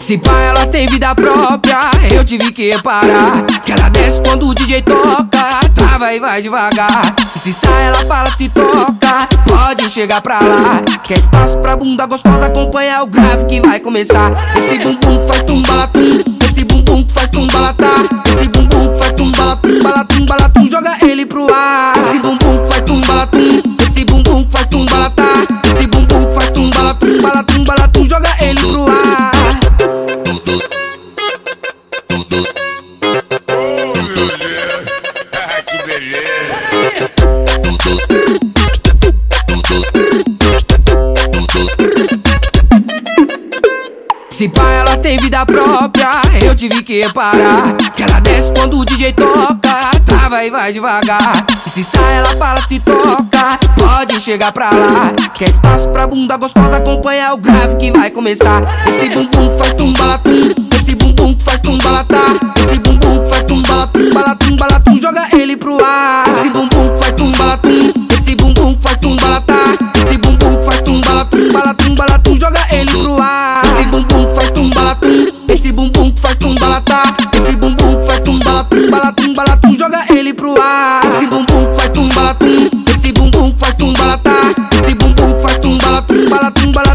Se pá, ela tem vida própria, eu tive que reparar Que ela desce quando o DJ toca, trava e vai devagar. Se sai, ela fala, se toca, chegar pra lá. Quer espaço pra bunda gostosa, acompanha o grave que vai começar. Esse bumbum que faz tumbalatum, esse bumbum que faz tumbalatá Esse bumbum que faz tumbalatum, balatum, balatum, joga ele pro ar. Esse bumbum que faz tumbalatum, esse bumbum que faz tumbalatá Esse bumbum que faz tumbalatum, balatum, balatum, joga ele pro ar Se pá, ela tem vida própria, eu tive que reparar Que ela desce quando o DJ toca, trava e vai devagar. E se sai, ela fala, se toca, pode chegar pra lá. Quer espaço pra bunda gostosa, acompanha o grave que vai começar. Esse bumbum que faz tumbalatum, esse bumbum que faz tumbalatá tumbalata. Tá? Esse bumbum faz tumbala, balatum, balatum balatum Joga ele pro ar. Esse bumbum faz tumbala, tum. Esse bumbum faz tumbala, tá. Esse bumbum faz tumbala, balatum balatum